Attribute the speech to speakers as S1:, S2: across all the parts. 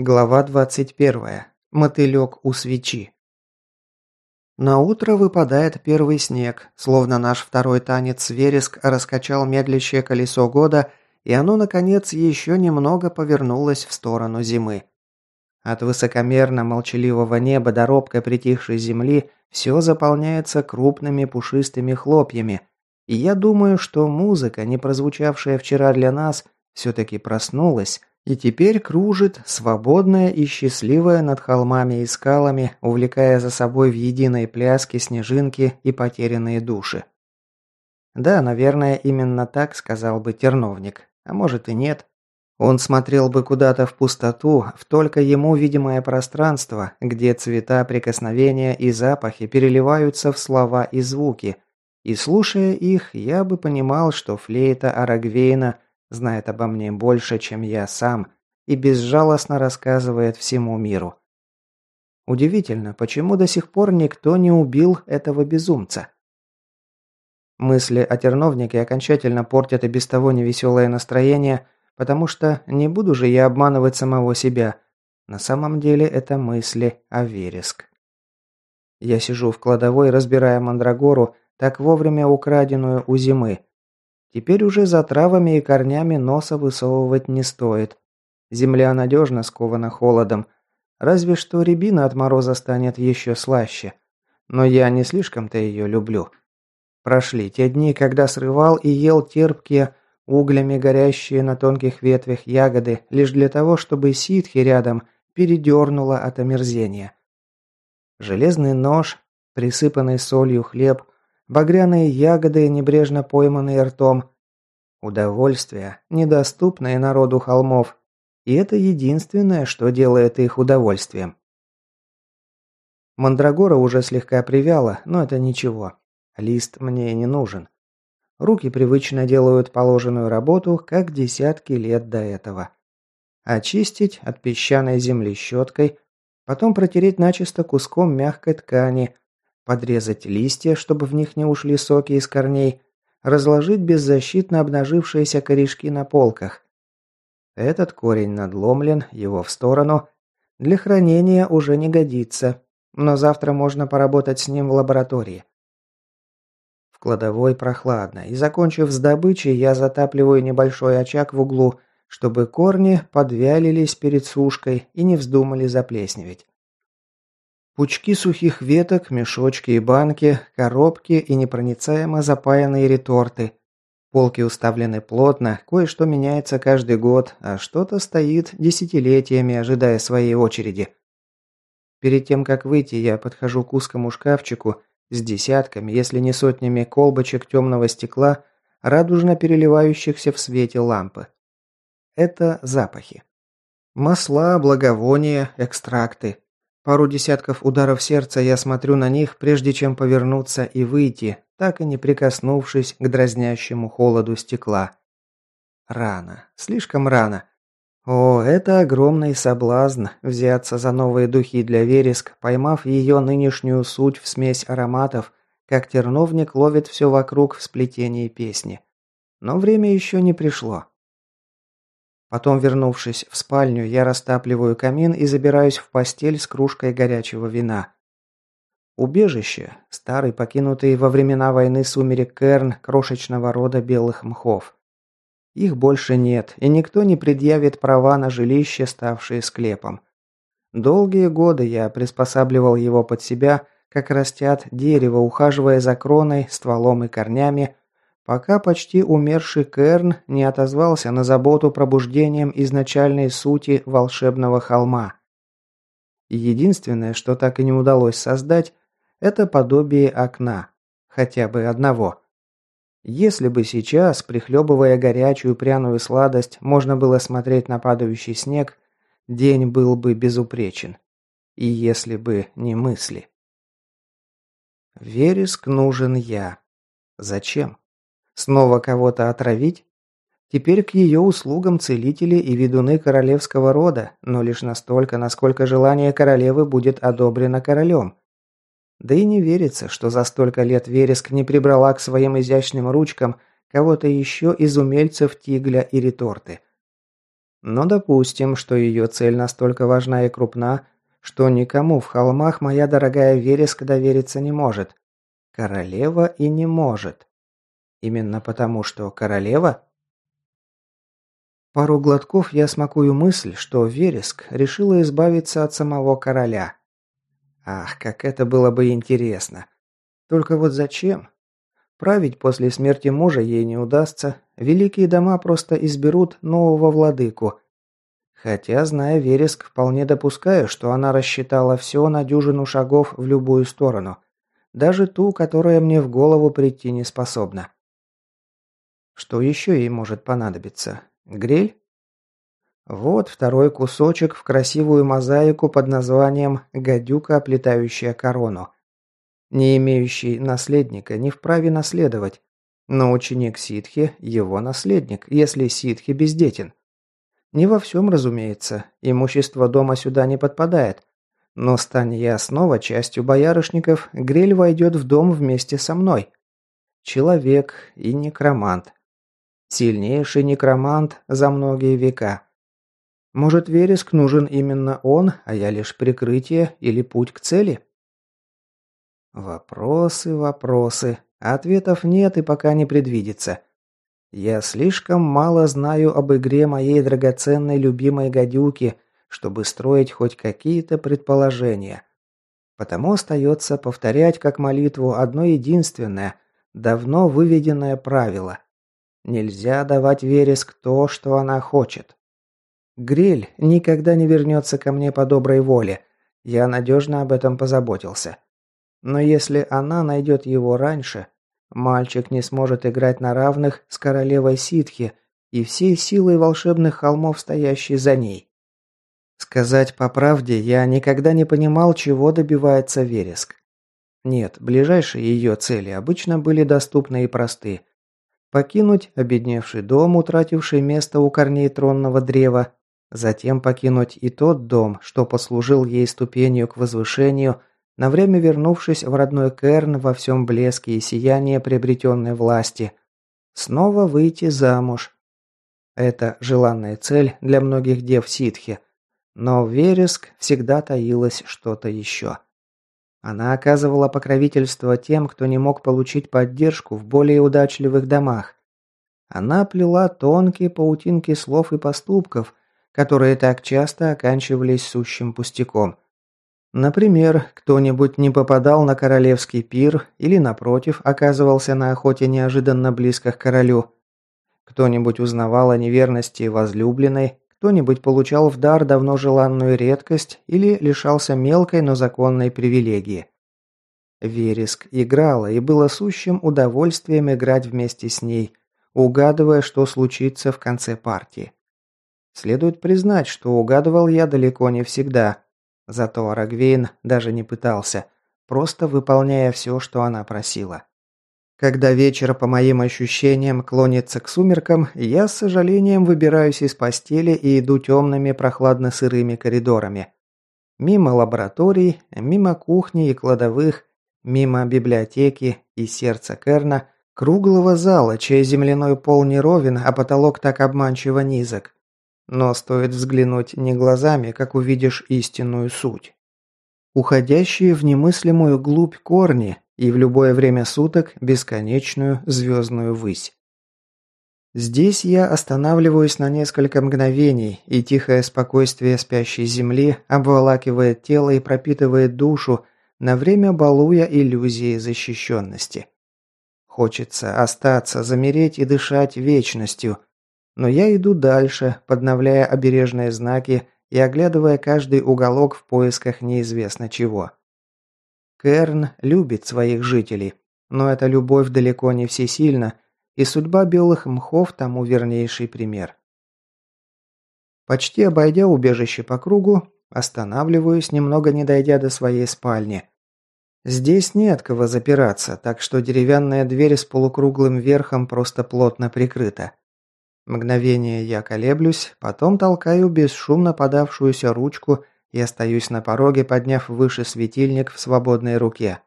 S1: Глава 21. Мотылек у свечи. На утро выпадает первый снег, словно наш второй танец вереск раскачал медлящее колесо года, и оно, наконец, еще немного повернулось в сторону зимы. От высокомерно молчаливого неба до робко притихшей земли все заполняется крупными пушистыми хлопьями, и я думаю, что музыка, не прозвучавшая вчера для нас, все-таки проснулась, и теперь кружит, свободная и счастливая над холмами и скалами, увлекая за собой в единой пляске снежинки и потерянные души. Да, наверное, именно так сказал бы терновник. А может и нет. Он смотрел бы куда-то в пустоту, в только ему видимое пространство, где цвета прикосновения и запахи переливаются в слова и звуки. И слушая их, я бы понимал, что флейта Арагвейна – знает обо мне больше, чем я сам, и безжалостно рассказывает всему миру. Удивительно, почему до сих пор никто не убил этого безумца. Мысли о терновнике окончательно портят и без того невеселое настроение, потому что не буду же я обманывать самого себя. На самом деле это мысли о вереск. Я сижу в кладовой, разбирая мандрагору, так вовремя украденную у зимы, Теперь уже за травами и корнями носа высовывать не стоит. Земля надежно скована холодом. Разве что рябина от мороза станет еще слаще. Но я не слишком-то ее люблю. Прошли те дни, когда срывал и ел терпкие, углями горящие на тонких ветвях ягоды, лишь для того, чтобы ситхи рядом передернуло от омерзения. Железный нож, присыпанный солью хлеб – багряные ягоды, небрежно пойманные ртом. Удовольствие, недоступное народу холмов. И это единственное, что делает их удовольствием. Мандрагора уже слегка привяла, но это ничего. Лист мне не нужен. Руки привычно делают положенную работу, как десятки лет до этого. Очистить от песчаной земли щеткой, потом протереть начисто куском мягкой ткани, подрезать листья, чтобы в них не ушли соки из корней, разложить беззащитно обнажившиеся корешки на полках. Этот корень надломлен, его в сторону. Для хранения уже не годится, но завтра можно поработать с ним в лаборатории. В кладовой прохладно, и закончив с добычей, я затапливаю небольшой очаг в углу, чтобы корни подвялились перед сушкой и не вздумали заплесневеть. Пучки сухих веток, мешочки и банки, коробки и непроницаемо запаянные реторты. Полки уставлены плотно, кое-что меняется каждый год, а что-то стоит десятилетиями, ожидая своей очереди. Перед тем, как выйти, я подхожу к узкому шкафчику с десятками, если не сотнями колбочек темного стекла, радужно переливающихся в свете лампы. Это запахи. Масла, благовония, экстракты. Пару десятков ударов сердца я смотрю на них, прежде чем повернуться и выйти, так и не прикоснувшись к дразнящему холоду стекла. Рано. Слишком рано. О, это огромный соблазн взяться за новые духи для вереск, поймав ее нынешнюю суть в смесь ароматов, как терновник ловит все вокруг в сплетении песни. Но время еще не пришло. Потом, вернувшись в спальню, я растапливаю камин и забираюсь в постель с кружкой горячего вина. Убежище – старый, покинутый во времена войны сумерек Керн крошечного рода белых мхов. Их больше нет, и никто не предъявит права на жилище, ставшее склепом. Долгие годы я приспосабливал его под себя, как растят дерево, ухаживая за кроной, стволом и корнями, пока почти умерший Керн не отозвался на заботу пробуждением изначальной сути волшебного холма. Единственное, что так и не удалось создать, это подобие окна. Хотя бы одного. Если бы сейчас, прихлебывая горячую пряную сладость, можно было смотреть на падающий снег, день был бы безупречен. И если бы не мысли. Вереск нужен я. Зачем? Снова кого-то отравить? Теперь к ее услугам целители и ведуны королевского рода, но лишь настолько, насколько желание королевы будет одобрено королем. Да и не верится, что за столько лет Вереск не прибрала к своим изящным ручкам кого-то еще из умельцев тигля и реторты. Но допустим, что ее цель настолько важна и крупна, что никому в холмах моя дорогая Вереск довериться не может. Королева и не может. Именно потому, что королева? Пару глотков я смакую мысль, что Вереск решила избавиться от самого короля. Ах, как это было бы интересно. Только вот зачем? Править после смерти мужа ей не удастся, великие дома просто изберут нового владыку. Хотя, зная Вереск, вполне допускаю, что она рассчитала все на дюжину шагов в любую сторону. Даже ту, которая мне в голову прийти не способна. Что еще ей может понадобиться? Гриль? Вот второй кусочек в красивую мозаику под названием «Гадюка, оплетающая корону». Не имеющий наследника не вправе наследовать, но ученик ситхи – его наследник, если ситхи бездетен. Не во всем, разумеется, имущество дома сюда не подпадает, но стань я снова частью боярышников, Грель войдет в дом вместе со мной. Человек и некромант. Сильнейший некромант за многие века. Может, вереск нужен именно он, а я лишь прикрытие или путь к цели? Вопросы, вопросы. Ответов нет и пока не предвидится. Я слишком мало знаю об игре моей драгоценной любимой гадюки, чтобы строить хоть какие-то предположения. Потому остается повторять как молитву одно единственное, давно выведенное правило. Нельзя давать Вереск то, что она хочет. Гриль никогда не вернется ко мне по доброй воле. Я надежно об этом позаботился. Но если она найдет его раньше, мальчик не сможет играть на равных с королевой ситхи и всей силой волшебных холмов, стоящей за ней. Сказать по правде, я никогда не понимал, чего добивается Вереск. Нет, ближайшие ее цели обычно были доступны и просты. Покинуть обедневший дом, утративший место у корней тронного древа, затем покинуть и тот дом, что послужил ей ступенью к возвышению, на время вернувшись в родной Керн во всем блеске и сиянии приобретенной власти, снова выйти замуж. Это желанная цель для многих дев ситхи, но в Вереск всегда таилось что-то еще. Она оказывала покровительство тем, кто не мог получить поддержку в более удачливых домах. Она плела тонкие паутинки слов и поступков, которые так часто оканчивались сущим пустяком. Например, кто-нибудь не попадал на королевский пир или, напротив, оказывался на охоте неожиданно близко к королю. Кто-нибудь узнавал о неверности возлюбленной, кто-нибудь получал в дар давно желанную редкость или лишался мелкой, но законной привилегии. Вереск играла, и было сущим удовольствием играть вместе с ней, угадывая, что случится в конце партии. Следует признать, что угадывал я далеко не всегда. Зато Арагвейн даже не пытался, просто выполняя все, что она просила. Когда вечер, по моим ощущениям, клонится к сумеркам, я с сожалением выбираюсь из постели и иду темными прохладно-сырыми коридорами. Мимо лабораторий, мимо кухни и кладовых, мимо библиотеки и сердца Керна, круглого зала, чей земляной пол не ровен, а потолок так обманчиво низок. Но стоит взглянуть не глазами, как увидишь истинную суть. Уходящие в немыслимую глубь корни, и в любое время суток бесконечную звездную высь. Здесь я останавливаюсь на несколько мгновений, и тихое спокойствие спящей земли обволакивает тело и пропитывает душу, на время балуя иллюзии защищенности. Хочется остаться, замереть и дышать вечностью, но я иду дальше, подновляя обережные знаки и оглядывая каждый уголок в поисках неизвестно чего. Керн любит своих жителей, но эта любовь далеко не всесильна, и судьба белых мхов тому вернейший пример. Почти обойдя убежище по кругу, останавливаюсь, немного не дойдя до своей спальни. Здесь не от кого запираться, так что деревянная дверь с полукруглым верхом просто плотно прикрыта. Мгновение я колеблюсь, потом толкаю бесшумно подавшуюся ручку и остаюсь на пороге, подняв выше светильник в свободной руке.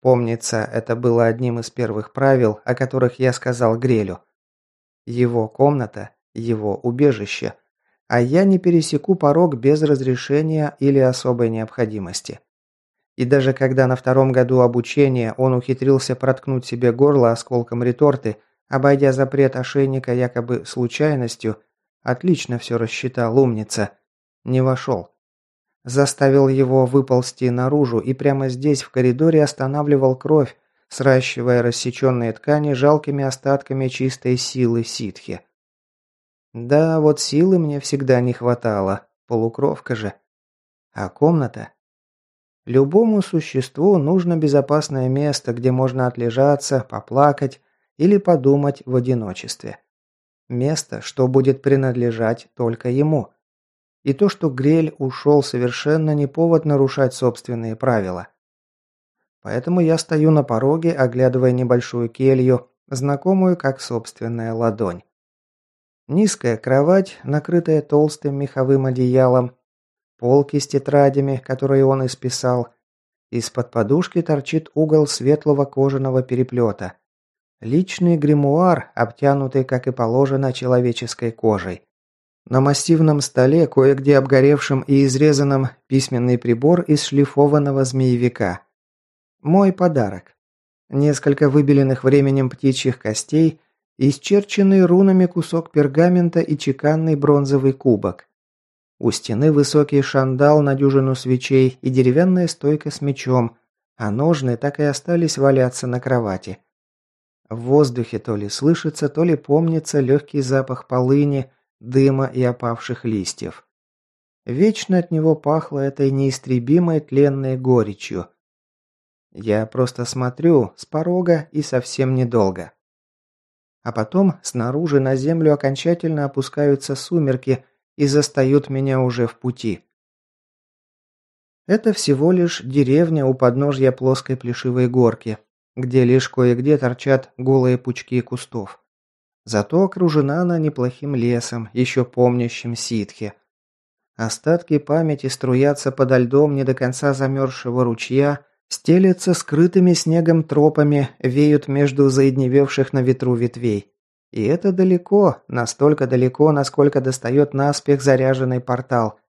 S1: Помнится, это было одним из первых правил, о которых я сказал Грелю. Его комната его убежище, а я не пересеку порог без разрешения или особой необходимости. И даже когда на втором году обучения он ухитрился проткнуть себе горло осколком реторты, обойдя запрет ошейника якобы случайностью, отлично все рассчитал умница, не вошел. Заставил его выползти наружу и прямо здесь в коридоре останавливал кровь, сращивая рассеченные ткани жалкими остатками чистой силы ситхи. Да, вот силы мне всегда не хватало, полукровка же. А комната? Любому существу нужно безопасное место, где можно отлежаться, поплакать или подумать в одиночестве. Место, что будет принадлежать только ему. И то, что Грель ушел, совершенно не повод нарушать собственные правила. Поэтому я стою на пороге, оглядывая небольшую келью, знакомую как собственная ладонь. Низкая кровать, накрытая толстым меховым одеялом, полки с тетрадями, которые он исписал. Из-под подушки торчит угол светлого кожаного переплета. Личный гримуар, обтянутый, как и положено, человеческой кожей. На массивном столе, кое-где обгоревшим и изрезанным, письменный прибор из шлифованного змеевика – мой подарок. Несколько выбеленных временем птичьих костей, исчерченный рунами кусок пергамента и чеканный бронзовый кубок. У стены высокий шандал на дюжину свечей и деревянная стойка с мечом, а ножны так и остались валяться на кровати. В воздухе то ли слышится, то ли помнится легкий запах полыни, дыма и опавших листьев. Вечно от него пахло этой неистребимой тленной горечью. Я просто смотрю с порога и совсем недолго. А потом снаружи на землю окончательно опускаются сумерки и застают меня уже в пути. Это всего лишь деревня у подножья плоской плешивой горки, где лишь кое-где торчат голые пучки кустов. Зато окружена она неплохим лесом, еще помнящим ситхи. Остатки памяти струятся подо льдом не до конца замерзшего ручья, Стелятся скрытыми снегом тропами, веют между заедневевших на ветру ветвей. И это далеко, настолько далеко, насколько достает наспех заряженный портал.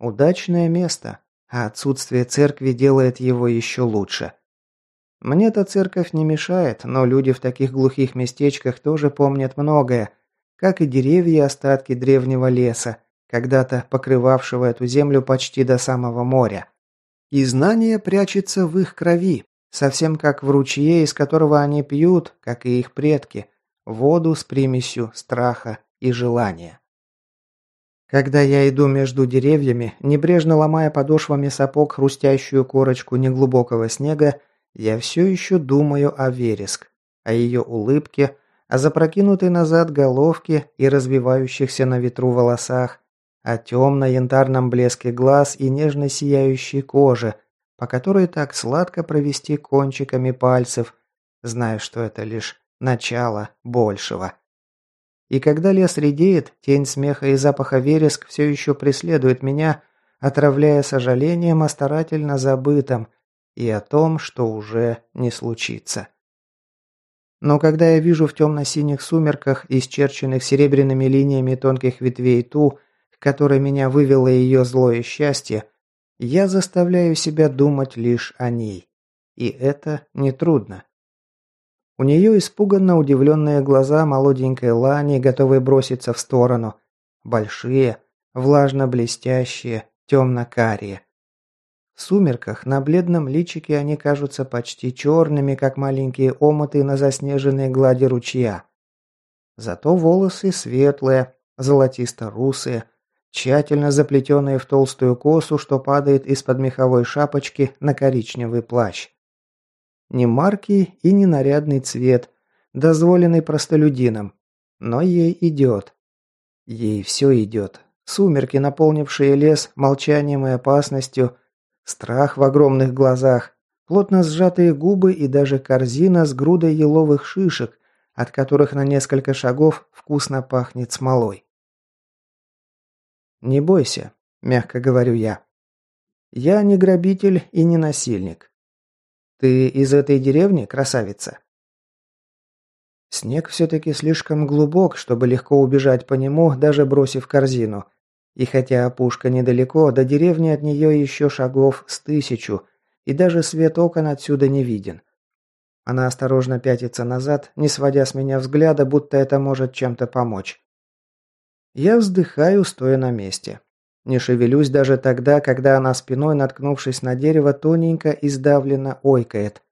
S1: Удачное место, а отсутствие церкви делает его еще лучше. Мне-то церковь не мешает, но люди в таких глухих местечках тоже помнят многое, как и деревья остатки древнего леса, когда-то покрывавшего эту землю почти до самого моря. И знание прячется в их крови, совсем как в ручье, из которого они пьют, как и их предки, воду с примесью страха и желания. Когда я иду между деревьями, небрежно ломая подошвами сапог хрустящую корочку неглубокого снега, я все еще думаю о вереск, о ее улыбке, о запрокинутой назад головке и развивающихся на ветру волосах, о темно-янтарном блеске глаз и нежно сияющей коже, по которой так сладко провести кончиками пальцев, зная, что это лишь начало большего. И когда лес редеет, тень смеха и запаха вереск все еще преследует меня, отравляя сожалением о старательно забытом и о том, что уже не случится. Но когда я вижу в темно-синих сумерках, исчерченных серебряными линиями тонких ветвей ту, которой меня вывело ее злое счастье, я заставляю себя думать лишь о ней. И это нетрудно. У нее испуганно удивленные глаза молоденькой Лани, готовые броситься в сторону. Большие, влажно-блестящие, темно-карие. Сумерках на бледном личике они кажутся почти черными, как маленькие омуты на заснеженной глади ручья. Зато волосы светлые, золотисто-русые, тщательно заплетенные в толстую косу, что падает из-под меховой шапочки на коричневый плащ. Не марки и не нарядный цвет, дозволенный простолюдинам, но ей идет. Ей все идет. Сумерки, наполнившие лес молчанием и опасностью, страх в огромных глазах, плотно сжатые губы и даже корзина с грудой еловых шишек, от которых на несколько шагов вкусно пахнет смолой. «Не бойся», – мягко говорю я. «Я не грабитель и не насильник. Ты из этой деревни, красавица?» Снег все-таки слишком глубок, чтобы легко убежать по нему, даже бросив корзину. И хотя опушка недалеко, до деревни от нее еще шагов с тысячу, и даже свет окон отсюда не виден. Она осторожно пятится назад, не сводя с меня взгляда, будто это может чем-то помочь. Я вздыхаю, стоя на месте. Не шевелюсь даже тогда, когда она спиной, наткнувшись на дерево, тоненько и сдавленно ойкает.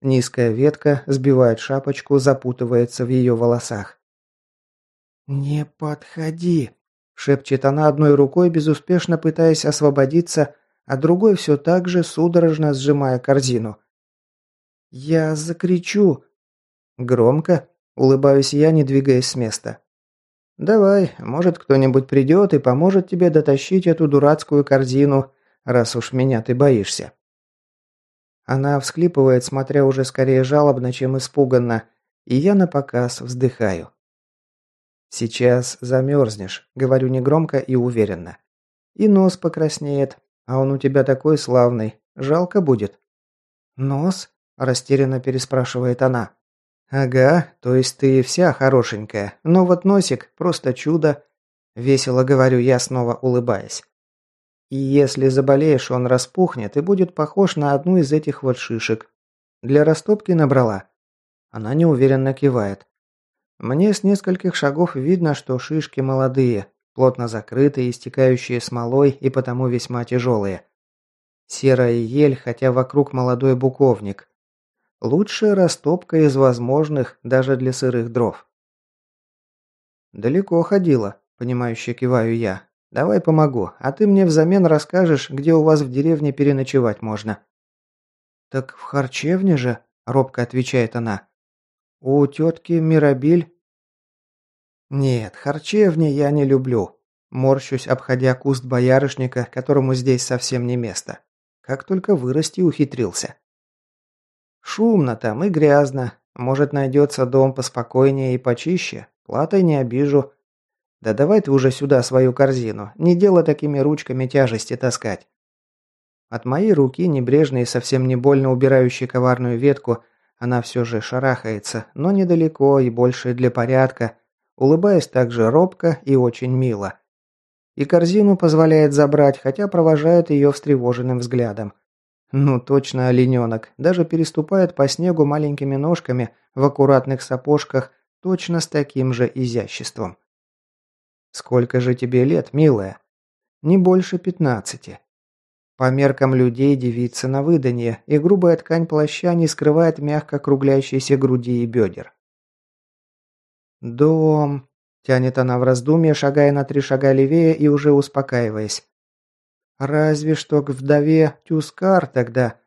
S1: Низкая ветка сбивает шапочку, запутывается в ее волосах. «Не подходи!» – шепчет она одной рукой, безуспешно пытаясь освободиться, а другой все так же судорожно сжимая корзину. «Я закричу!» «Громко?» – улыбаюсь я, не двигаясь с места. «Давай, может, кто-нибудь придет и поможет тебе дотащить эту дурацкую корзину, раз уж меня ты боишься». Она всхлипывает, смотря уже скорее жалобно, чем испуганно, и я напоказ вздыхаю. «Сейчас замерзнешь», — говорю негромко и уверенно. «И нос покраснеет, а он у тебя такой славный, жалко будет». «Нос?» – растерянно переспрашивает она. «Ага, то есть ты вся хорошенькая, но вот носик – просто чудо», – весело говорю я, снова улыбаясь. И если заболеешь, он распухнет и будет похож на одну из этих вот шишек. Для растопки набрала. Она неуверенно кивает. Мне с нескольких шагов видно, что шишки молодые, плотно закрытые, истекающие смолой и потому весьма тяжелые. Серая ель, хотя вокруг молодой буковник. Лучшая растопка из возможных даже для сырых дров. «Далеко ходила», – понимающе киваю я. Давай помогу, а ты мне взамен расскажешь, где у вас в деревне переночевать можно». «Так в харчевне же», – робко отвечает она. «У тетки Мирабиль?» «Нет, харчевни я не люблю», – морщусь, обходя куст боярышника, которому здесь совсем не место. Как только вырасти ухитрился. «Шумно там и грязно. Может, найдется дом поспокойнее и почище. Платой не обижу. Да давай ты уже сюда свою корзину. Не дело такими ручками тяжести таскать. От моей руки, небрежной и совсем не больно убирающей коварную ветку, она все же шарахается, но недалеко и больше для порядка, улыбаясь также робко и очень мило. И корзину позволяет забрать, хотя провожает ее встревоженным взглядом. Ну, точно олененок. Даже переступает по снегу маленькими ножками в аккуратных сапожках, точно с таким же изяществом. Сколько же тебе лет, милая? Не больше пятнадцати. По меркам людей девица на выданье, и грубая ткань плаща не скрывает мягко круглящейся груди и бедер. «Дом», – тянет она в раздумье, шагая на три шага левее и уже успокаиваясь. «Разве что к вдове Тюскар тогда.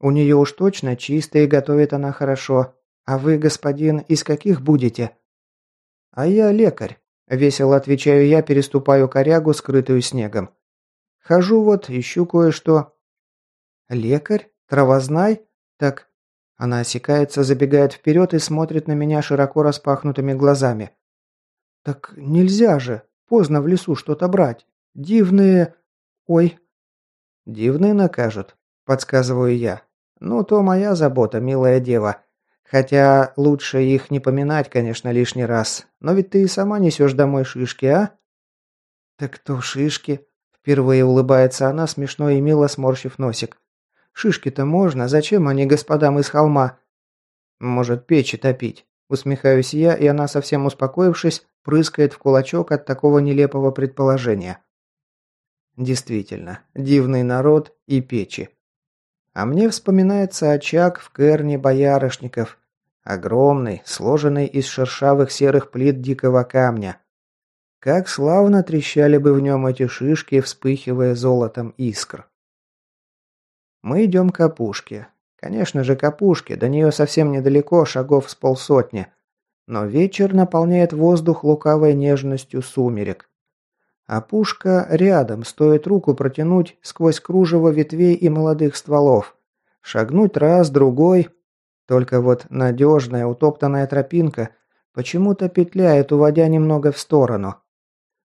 S1: У нее уж точно чисто и готовит она хорошо. А вы, господин, из каких будете?» «А я лекарь. Весело отвечаю я, переступаю корягу, скрытую снегом. Хожу вот, ищу кое-что. Лекарь? Травознай? Так... Она осекается, забегает вперед и смотрит на меня широко распахнутыми глазами. «Так нельзя же! Поздно в лесу что-то брать! Дивные... Ой!» «Дивные накажут», — подсказываю я. «Ну, то моя забота, милая дева. Хотя лучше их не поминать, конечно, лишний раз. Но ведь ты и сама несешь домой шишки, а? Так то шишки. Впервые улыбается она, смешно и мило сморщив носик. Шишки-то можно, зачем они господам из холма? Может, печи топить? Усмехаюсь я, и она, совсем успокоившись, прыскает в кулачок от такого нелепого предположения. Действительно, дивный народ и печи. А мне вспоминается очаг в Керне боярышников. Огромный, сложенный из шершавых серых плит дикого камня. Как славно трещали бы в нем эти шишки, вспыхивая золотом искр. Мы идем к опушке. Конечно же, к опушке, до нее совсем недалеко, шагов с полсотни. Но вечер наполняет воздух лукавой нежностью сумерек. А пушка рядом, стоит руку протянуть сквозь кружево ветвей и молодых стволов. Шагнуть раз, другой. Только вот надежная утоптанная тропинка почему-то петляет, уводя немного в сторону.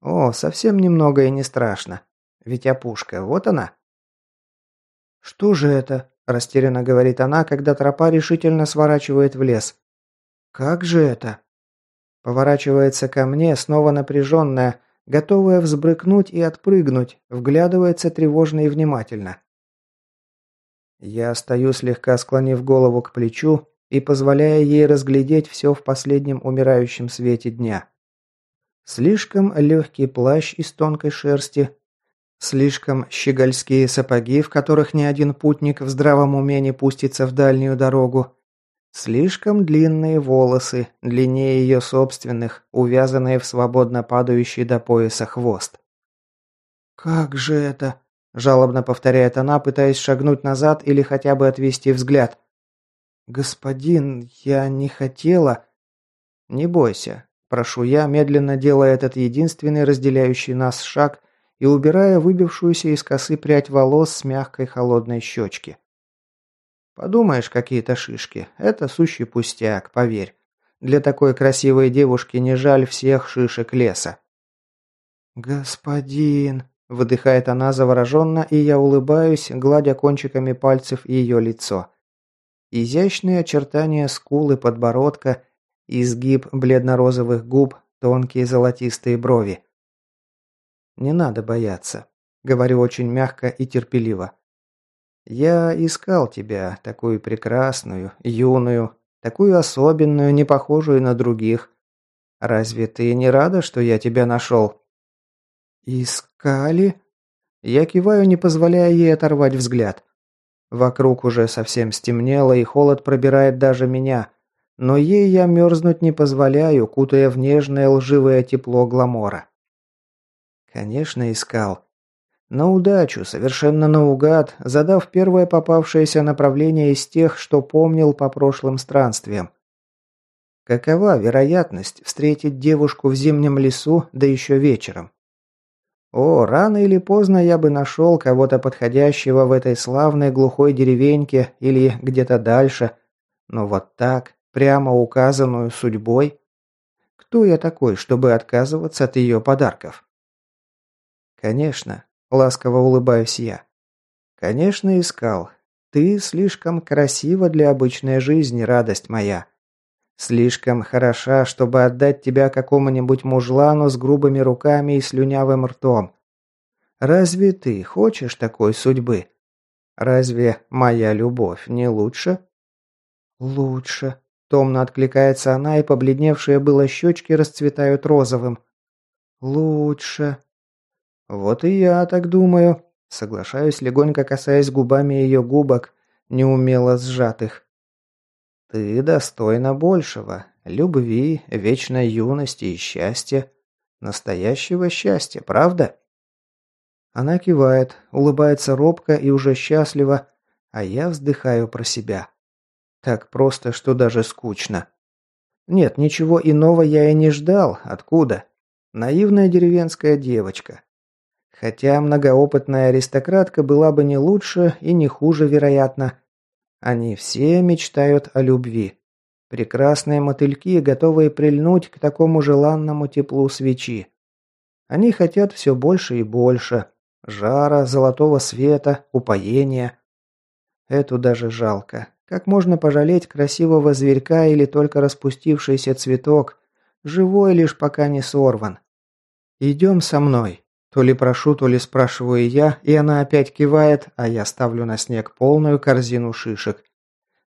S1: О, совсем немного и не страшно. Ведь опушка, вот она. «Что же это?» – растерянно говорит она, когда тропа решительно сворачивает в лес. «Как же это?» Поворачивается ко мне, снова напряженная, готовая взбрыкнуть и отпрыгнуть, вглядывается тревожно и внимательно. Я стою, слегка склонив голову к плечу и позволяя ей разглядеть все в последнем умирающем свете дня. Слишком легкий плащ из тонкой шерсти, слишком щегольские сапоги, в которых ни один путник в здравом уме не пустится в дальнюю дорогу, слишком длинные волосы, длиннее ее собственных, увязанные в свободно падающий до пояса хвост. «Как же это?» Жалобно повторяет она, пытаясь шагнуть назад или хотя бы отвести взгляд. «Господин, я не хотела...» «Не бойся», – прошу я, медленно делая этот единственный разделяющий нас шаг и убирая выбившуюся из косы прядь волос с мягкой холодной щечки. «Подумаешь, какие-то шишки. Это сущий пустяк, поверь. Для такой красивой девушки не жаль всех шишек леса». «Господин...» Выдыхает она завороженно, и я улыбаюсь, гладя кончиками пальцев ее лицо. Изящные очертания скулы, подбородка, изгиб бледно-розовых губ, тонкие золотистые брови. «Не надо бояться», — говорю очень мягко и терпеливо. «Я искал тебя, такую прекрасную, юную, такую особенную, не похожую на других. Разве ты не рада, что я тебя нашел?» «Искали?» Я киваю, не позволяя ей оторвать взгляд. Вокруг уже совсем стемнело, и холод пробирает даже меня. Но ей я мерзнуть не позволяю, кутая в нежное лживое тепло гламора. Конечно, искал. На удачу, совершенно наугад, задав первое попавшееся направление из тех, что помнил по прошлым странствиям. Какова вероятность встретить девушку в зимнем лесу, да еще вечером? О, рано или поздно я бы нашел кого-то подходящего в этой славной глухой деревеньке или где-то дальше. Но вот так, прямо указанную судьбой? Кто я такой, чтобы отказываться от ее подарков? Конечно, ласково улыбаюсь я. Конечно, искал. Ты слишком красива для обычной жизни, радость моя. Слишком хороша, чтобы отдать тебя какому-нибудь мужлану с грубыми руками и слюнявым ртом. Разве ты хочешь такой судьбы? Разве моя любовь не лучше? Лучше. Томно откликается она, и побледневшие было щечки расцветают розовым. Лучше. Вот и я так думаю. Соглашаюсь, легонько касаясь губами ее губок, неумело сжатых. Ты достойна большего. Любви, вечной юности и счастья. Настоящего счастья, правда? Она кивает, улыбается робко и уже счастливо, а я вздыхаю про себя. Так просто, что даже скучно. Нет, ничего иного я и не ждал. Откуда? Наивная деревенская девочка. Хотя многоопытная аристократка была бы не лучше и не хуже, вероятно, они все мечтают о любви. Прекрасные мотыльки, готовые прильнуть к такому желанному теплу свечи. Они хотят все больше и больше. Жара, золотого света, упоения. Эту даже жалко. Как можно пожалеть красивого зверька или только распустившийся цветок, живой лишь пока не сорван? «Идем со мной», то ли прошу, то ли спрашиваю я, и она опять кивает, а я ставлю на снег полную корзину шишек.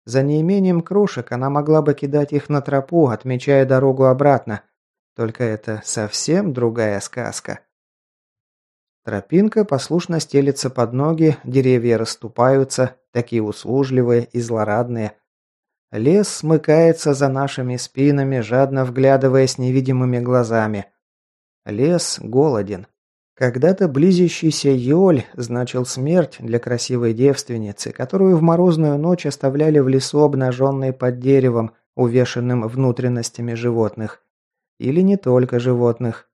S1: За неимением крошек она могла бы кидать их на тропу, отмечая дорогу обратно. Только это совсем другая сказка. Тропинка послушно стелется под ноги, деревья расступаются, такие услужливые и злорадные. Лес смыкается за нашими спинами, жадно вглядываясь невидимыми глазами. Лес голоден. Когда-то близящийся Йоль значил смерть для красивой девственницы, которую в морозную ночь оставляли в лесу обнаженной под деревом, увешанным внутренностями животных. Или не только животных.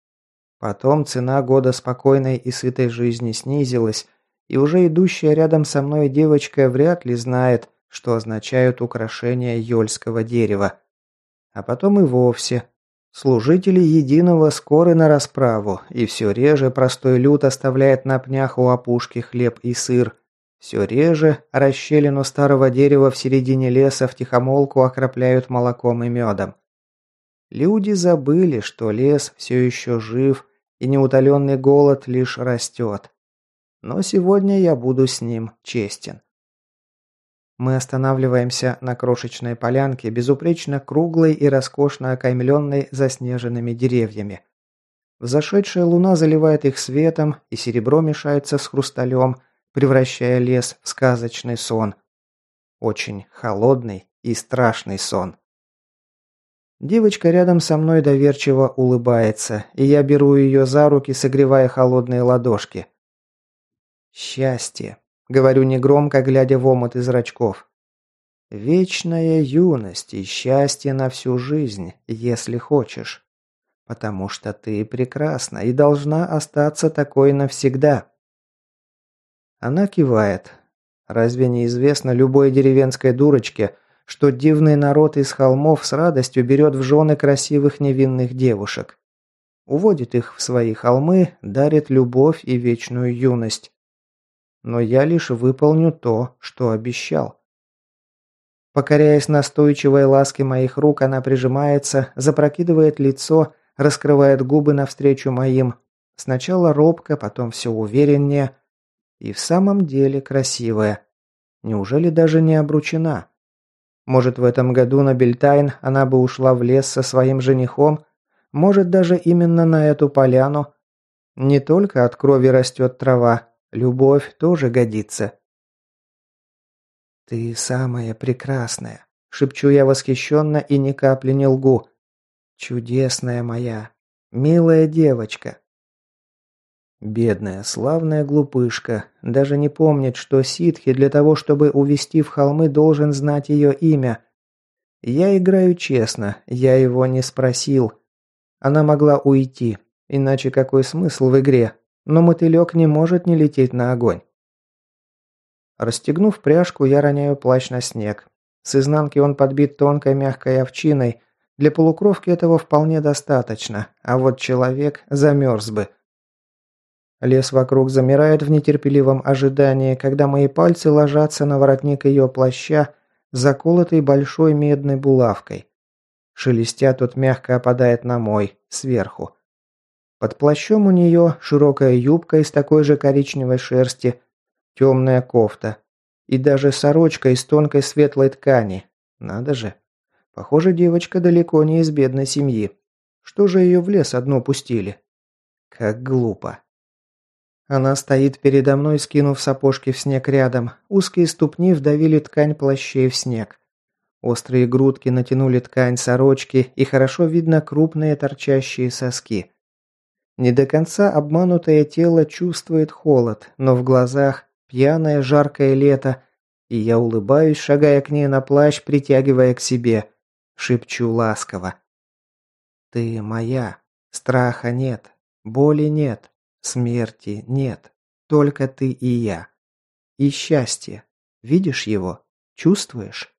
S1: Потом цена года спокойной и сытой жизни снизилась, и уже идущая рядом со мной девочка вряд ли знает, что означают украшения йольского дерева. А потом и вовсе Служители единого скоры на расправу, и все реже простой люд оставляет на пнях у опушки хлеб и сыр. Все реже расщелину старого дерева в середине леса втихомолку окропляют молоком и медом. Люди забыли, что лес все еще жив, и неутоленный голод лишь растет. Но сегодня я буду с ним честен. Мы останавливаемся на крошечной полянке, безупречно круглой и роскошно окаймленной заснеженными деревьями. Взошедшая луна заливает их светом, и серебро мешается с хрусталем, превращая лес в сказочный сон. Очень холодный и страшный сон. Девочка рядом со мной доверчиво улыбается, и я беру ее за руки, согревая холодные ладошки. «Счастье», — говорю негромко, глядя в омут из зрачков. «Вечная юность и счастье на всю жизнь, если хочешь. Потому что ты прекрасна и должна остаться такой навсегда». Она кивает. Разве не известно любой деревенской дурочке, что дивный народ из холмов с радостью берет в жены красивых невинных девушек. Уводит их в свои холмы, дарит любовь и вечную юность. Но я лишь выполню то, что обещал. Покоряясь настойчивой ласке моих рук, она прижимается, запрокидывает лицо, раскрывает губы навстречу моим. Сначала робко, потом все увереннее. И в самом деле красивая. Неужели даже не обручена? Может, в этом году на Бельтайн она бы ушла в лес со своим женихом? Может, даже именно на эту поляну? Не только от крови растет трава, любовь тоже годится. «Ты самая прекрасная», — шепчу я восхищенно и ни капли не лгу. «Чудесная моя, милая девочка». Бедная, славная глупышка, даже не помнит, что ситхи для того, чтобы увести в холмы, должен знать ее имя. Я играю честно, я его не спросил. Она могла уйти, иначе какой смысл в игре? Но мотылек не может не лететь на огонь. Расстегнув пряжку, я роняю плащ на снег. С изнанки он подбит тонкой мягкой овчиной. Для полукровки этого вполне достаточно, а вот человек замерз бы – Лес вокруг замирает в нетерпеливом ожидании, когда мои пальцы ложатся на воротник ее плаща, заколотый большой медной булавкой. Шелестя тот мягко опадает на мой, сверху. Под плащом у нее широкая юбка из такой же коричневой шерсти, темная кофта и даже сорочка из тонкой светлой ткани. Надо же. Похоже, девочка далеко не из бедной семьи. Что же ее в лес одну пустили? Как глупо. Она стоит передо мной, скинув сапожки в снег рядом. Узкие ступни вдавили ткань плащей в снег. Острые грудки натянули ткань сорочки, и хорошо видно крупные торчащие соски. Не до конца обманутое тело чувствует холод, но в глазах пьяное жаркое лето, и я улыбаюсь, шагая к ней на плащ, притягивая к себе. Шепчу ласково. «Ты моя. Страха нет. Боли нет. Смерти нет. Только ты и я. И счастье. Видишь его? Чувствуешь?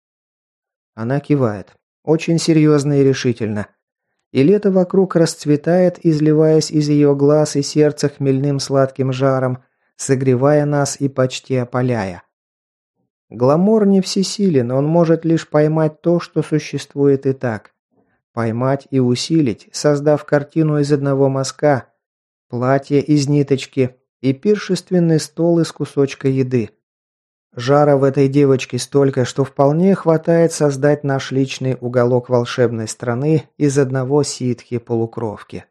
S1: Она кивает. Очень серьезно и решительно. И лето вокруг расцветает, изливаясь из ее глаз и сердца хмельным сладким жаром, согревая нас и почти опаляя. Гламор не всесилен, он может лишь поймать то, что существует и так. Поймать и усилить, создав картину из одного мазка, платье из ниточки и пиршественный стол из кусочка еды. Жара в этой девочке столько, что вполне хватает создать наш личный уголок волшебной страны из одного ситхи-полукровки.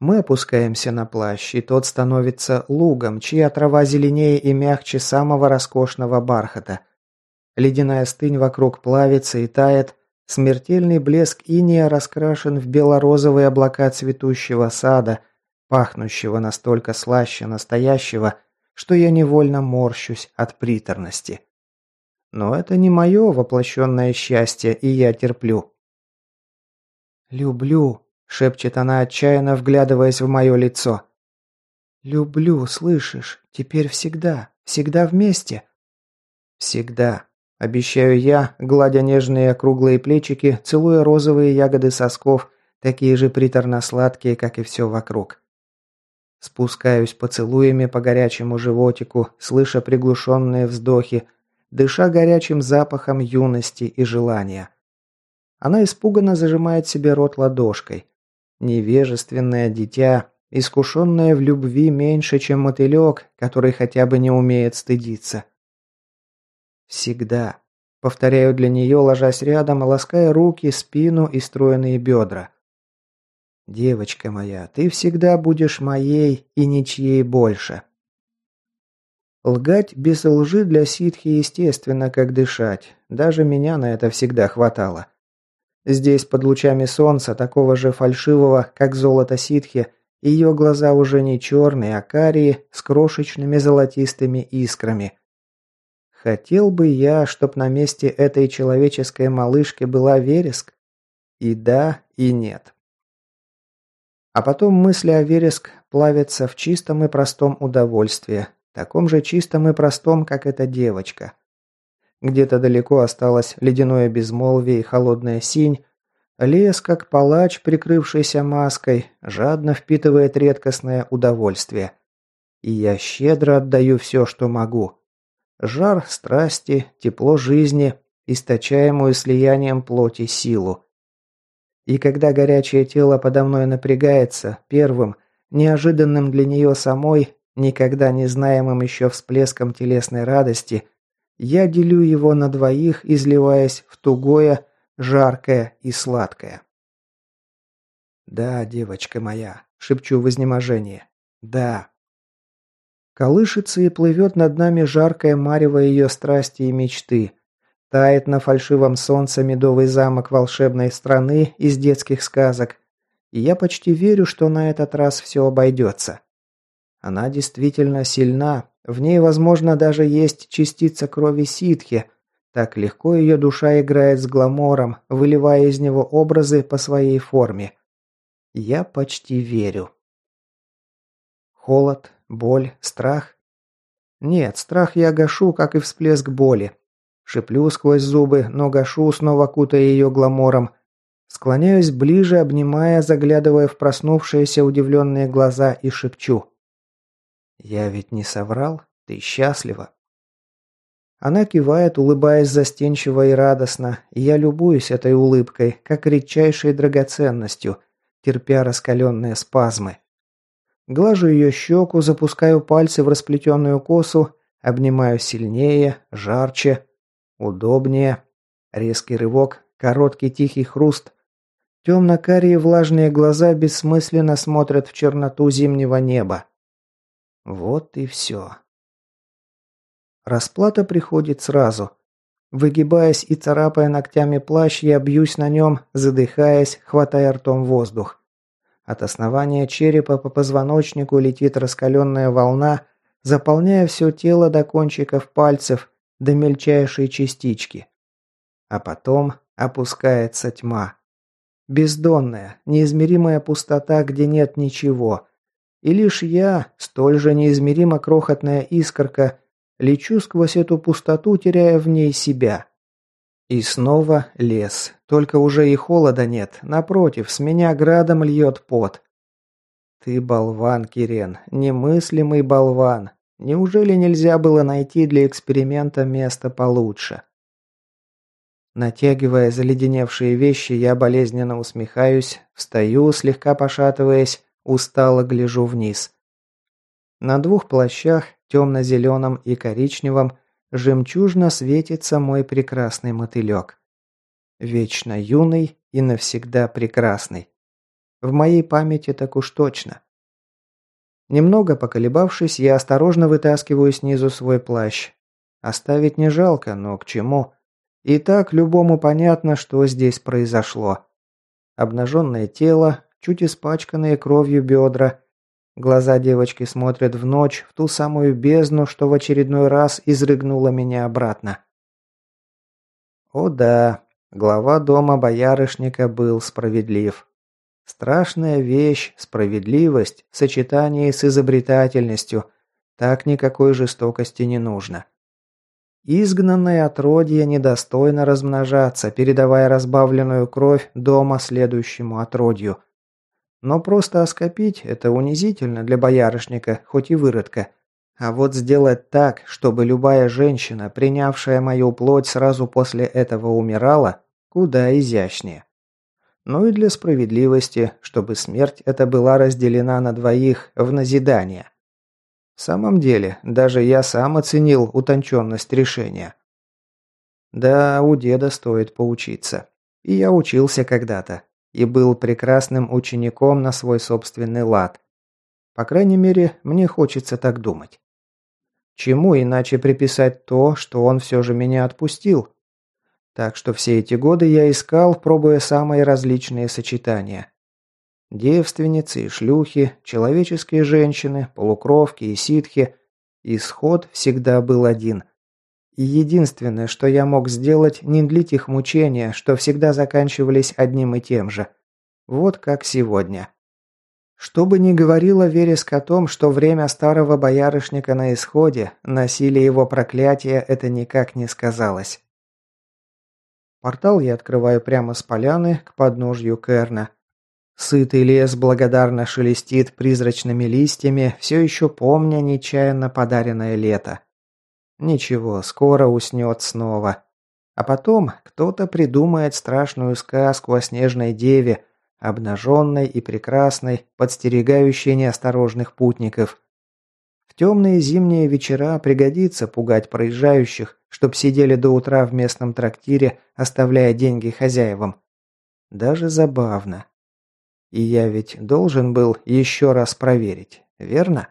S1: Мы опускаемся на плащ, и тот становится лугом, чья трава зеленее и мягче самого роскошного бархата. Ледяная стынь вокруг плавится и тает, смертельный блеск иния раскрашен в бело-розовые облака цветущего сада, пахнущего настолько слаще настоящего, что я невольно морщусь от приторности. Но это не мое воплощенное счастье, и я терплю. «Люблю», — шепчет она, отчаянно вглядываясь в мое лицо. «Люблю, слышишь? Теперь всегда, всегда вместе». «Всегда», — обещаю я, гладя нежные круглые плечики, целуя розовые ягоды сосков, такие же приторно-сладкие, как и все вокруг. Спускаюсь поцелуями по горячему животику, слыша приглушенные вздохи, дыша горячим запахом юности и желания. Она испуганно зажимает себе рот ладошкой. Невежественное дитя, искушенное в любви меньше, чем мотылек, который хотя бы не умеет стыдиться. Всегда. Повторяю для нее, ложась рядом, лаская руки, спину и стройные бедра. «Девочка моя, ты всегда будешь моей и ничьей больше». Лгать без лжи для ситхи естественно, как дышать. Даже меня на это всегда хватало. Здесь, под лучами солнца, такого же фальшивого, как золото ситхи, ее глаза уже не черные, а карие, с крошечными золотистыми искрами. Хотел бы я, чтоб на месте этой человеческой малышки была вереск? И да, и нет. А потом мысли о вереск плавятся в чистом и простом удовольствии, таком же чистом и простом, как эта девочка. Где-то далеко осталось ледяное безмолвие и холодная синь, лес, как палач, прикрывшийся маской, жадно впитывает редкостное удовольствие. И я щедро отдаю все, что могу. Жар страсти, тепло жизни, источаемую слиянием плоти силу. И когда горячее тело подо мной напрягается, первым, неожиданным для нее самой, никогда не знаемым еще всплеском телесной радости, я делю его на двоих, изливаясь в тугое, жаркое и сладкое. «Да, девочка моя», — шепчу в изнеможении. «Да». Колышется и плывет над нами жаркое марево ее страсти и мечты. Тает на фальшивом солнце медовый замок волшебной страны из детских сказок. И я почти верю, что на этот раз все обойдется. Она действительно сильна, в ней, возможно, даже есть частица крови ситхи. Так легко ее душа играет с гламором, выливая из него образы по своей форме. Я почти верю. Холод, Боль? Страх? Нет, страх я гашу, как и всплеск боли. Шиплю сквозь зубы, но гашу, снова кутая ее гламором. Склоняюсь ближе, обнимая, заглядывая в проснувшиеся удивленные глаза и шепчу. «Я ведь не соврал? Ты счастлива?» Она кивает, улыбаясь застенчиво и радостно, и я любуюсь этой улыбкой, как редчайшей драгоценностью, терпя раскаленные спазмы. Глажу ее щеку, запускаю пальцы в расплетенную косу, обнимаю сильнее, жарче, удобнее. Резкий рывок, короткий тихий хруст. Темно-карие влажные глаза бессмысленно смотрят в черноту зимнего неба. Вот и все. Расплата приходит сразу. Выгибаясь и царапая ногтями плащ, я бьюсь на нем, задыхаясь, хватая ртом воздух. От основания черепа по позвоночнику летит раскаленная волна, заполняя все тело до кончиков пальцев, до мельчайшей частички. А потом опускается тьма. Бездонная, неизмеримая пустота, где нет ничего. И лишь я, столь же неизмеримо крохотная искорка, лечу сквозь эту пустоту, теряя в ней себя. И снова лес. Только уже и холода нет. Напротив, с меня градом льет пот. Ты болван, Кирен. Немыслимый болван. Неужели нельзя было найти для эксперимента место получше? Натягивая заледеневшие вещи, я болезненно усмехаюсь, встаю, слегка пошатываясь, устало гляжу вниз. На двух плащах, темно-зеленом и коричневом, жемчужно светится мой прекрасный мотылек. Вечно юный и навсегда прекрасный. В моей памяти так уж точно. Немного поколебавшись, я осторожно вытаскиваю снизу свой плащ. Оставить не жалко, но к чему? И так любому понятно, что здесь произошло. Обнаженное тело, чуть испачканные кровью бедра, Глаза девочки смотрят в ночь, в ту самую бездну, что в очередной раз изрыгнула меня обратно. О да, глава дома боярышника был справедлив. Страшная вещь, справедливость в сочетании с изобретательностью. Так никакой жестокости не нужно. Изгнанное отродье недостойно размножаться, передавая разбавленную кровь дома следующему отродью – но просто оскопить – это унизительно для боярышника, хоть и выродка. А вот сделать так, чтобы любая женщина, принявшая мою плоть, сразу после этого умирала, Куда изящнее. Ну и для справедливости, чтобы смерть эта была разделена на двоих в назидание. В самом деле, даже я сам оценил утонченность решения. Да, у деда стоит поучиться. И я учился когда-то. И был прекрасным учеником на свой собственный лад. По крайней мере, мне хочется так думать. Чему иначе приписать то, что он все же меня отпустил? Так что все эти годы я искал, пробуя самые различные сочетания. Девственницы и шлюхи, человеческие женщины, полукровки и ситхи. Исход всегда был один. И единственное, что я мог сделать, не длить их мучения, что всегда заканчивались одним и тем же. Вот как сегодня. Что бы ни говорила Вереск о том, что время старого боярышника на исходе, насилие его проклятия это никак не сказалось. Портал я открываю прямо с поляны к подножью Керна. Сытый лес благодарно шелестит призрачными листьями, все еще помня нечаянно подаренное лето. Ничего, скоро уснет снова. А потом кто-то придумает страшную сказку о снежной деве, обнаженной и прекрасной, подстерегающей неосторожных путников. В темные зимние вечера пригодится пугать проезжающих, чтоб сидели до утра в местном трактире, оставляя деньги хозяевам. Даже забавно. И я ведь должен был еще раз проверить, верно?